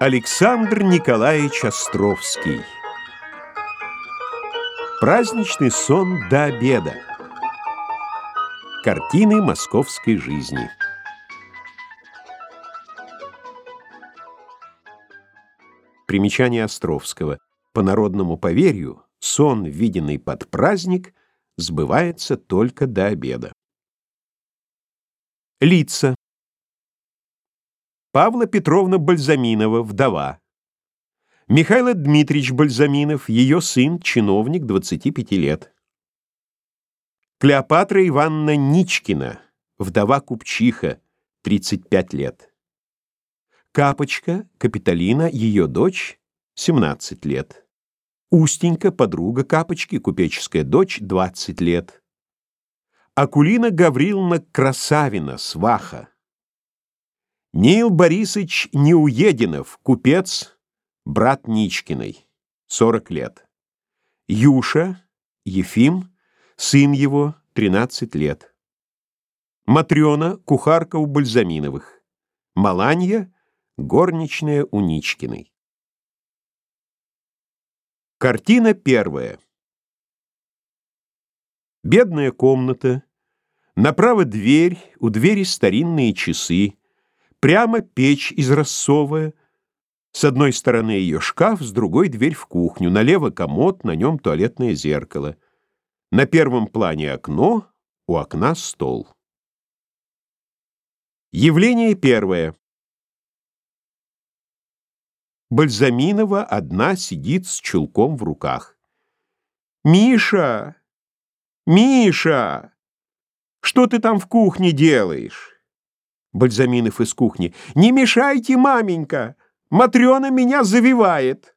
Александр Николаевич Островский. Праздничный сон до обеда. Картины московской жизни. Примечание Островского. По народному поверью, сон, виденный под праздник, сбывается только до обеда. Лица Павла Петровна Бальзаминова, вдова. Михаил Дмитриевич Бальзаминов, ее сын, чиновник, 25 лет. Клеопатра Ивановна Ничкина, вдова купчиха, 35 лет. Капочка, Капитолина, ее дочь, 17 лет. Устенька, подруга Капочки, купеческая дочь, 20 лет. Акулина Гавриловна Красавина, сваха, Нил Борисович Неуединов, купец, брат Ничкиной, 40 лет. Юша, Ефим, сын его, 13 лет. Матрёна, кухарка у Бальзаминовых. Маланья, горничная у Ничкиной. Картина первая. Бедная комната. Направо дверь, у двери старинные часы. Прямо печь израсцовая. С одной стороны ее шкаф, с другой дверь в кухню. Налево комод, на нем туалетное зеркало. На первом плане окно, у окна стол. Явление первое. Бальзаминова одна сидит с чулком в руках. «Миша! Миша! Что ты там в кухне делаешь?» Бальзаминов из кухни. «Не мешайте, маменька! Матрена меня завивает!»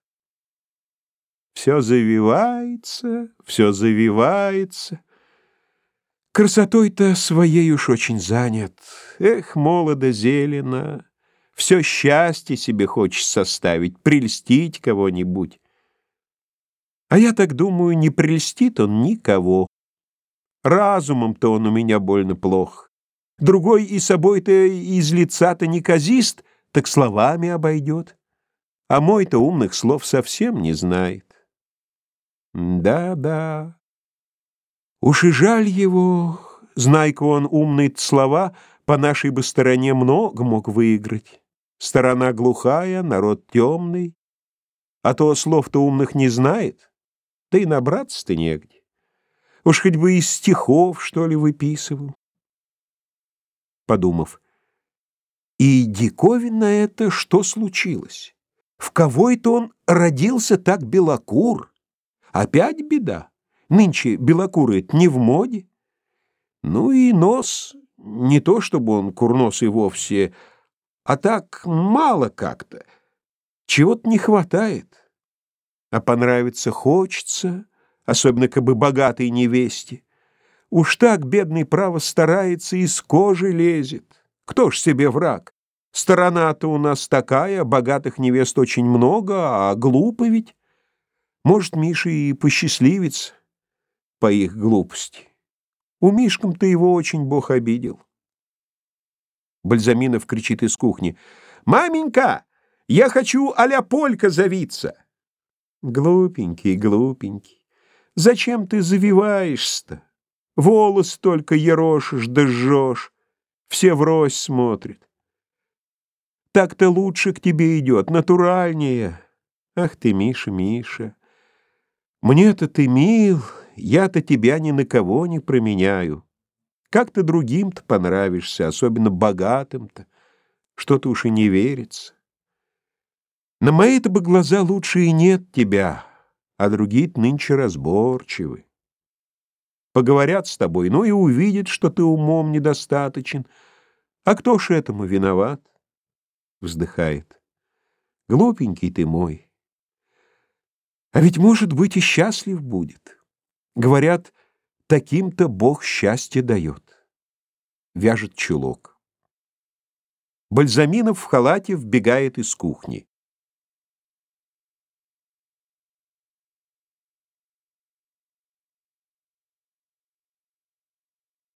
Все завивается, все завивается. Красотой-то своей уж очень занят. Эх, молодо зелено. Все счастье себе хочешь составить, прельстить кого-нибудь. А я так думаю, не прельстит он никого. Разумом-то он у меня больно плох. Другой и собой-то из лица-то неказист, так словами обойдет. А мой-то умных слов совсем не знает. Да-да. Уж и жаль его, знай-ка он умный слова, по нашей бы стороне много мог выиграть. Сторона глухая, народ темный, а то слов-то умных не знает, да и набраться-то негде. Уж хоть бы из стихов, что ли, выписывал подумав. И диковинно это, что случилось. В кого это он родился так белокур? Опять беда. Нынче белокуры не в моде. Ну и нос, не то чтобы он курносый вовсе, а так мало как-то. Чего-то не хватает. А понравиться хочется, особенно как бы богатой невесте. Уж так бедный право старается, из кожи лезет. Кто ж себе враг? Сторона-то у нас такая, богатых невест очень много, а глупо ведь. Может, Миша и посчастливится по их глупости. У Мишкам-то его очень Бог обидел. Бальзаминов кричит из кухни. «Маменька, я хочу а-ля полька завиться!» Глупенький, глупенький, зачем ты завиваешься-то? Волос только ерошишь да жжешь, все врозь смотрят. Так-то лучше к тебе идет, натуральнее. Ах ты, Миша, Миша, мне-то ты мил, я-то тебя ни на кого не променяю. Как ты другим-то понравишься, особенно богатым-то, что-то уж и не верится. На мои-то бы глаза лучше и нет тебя, а другие-то нынче разборчивы поговорят с тобой, ну и увидят, что ты умом недостаточен. А кто ж этому виноват? Вздыхает. Глупенький ты мой. А ведь, может быть, и счастлив будет. Говорят, таким-то Бог счастье дает. Вяжет чулок. Бальзаминов в халате вбегает из кухни.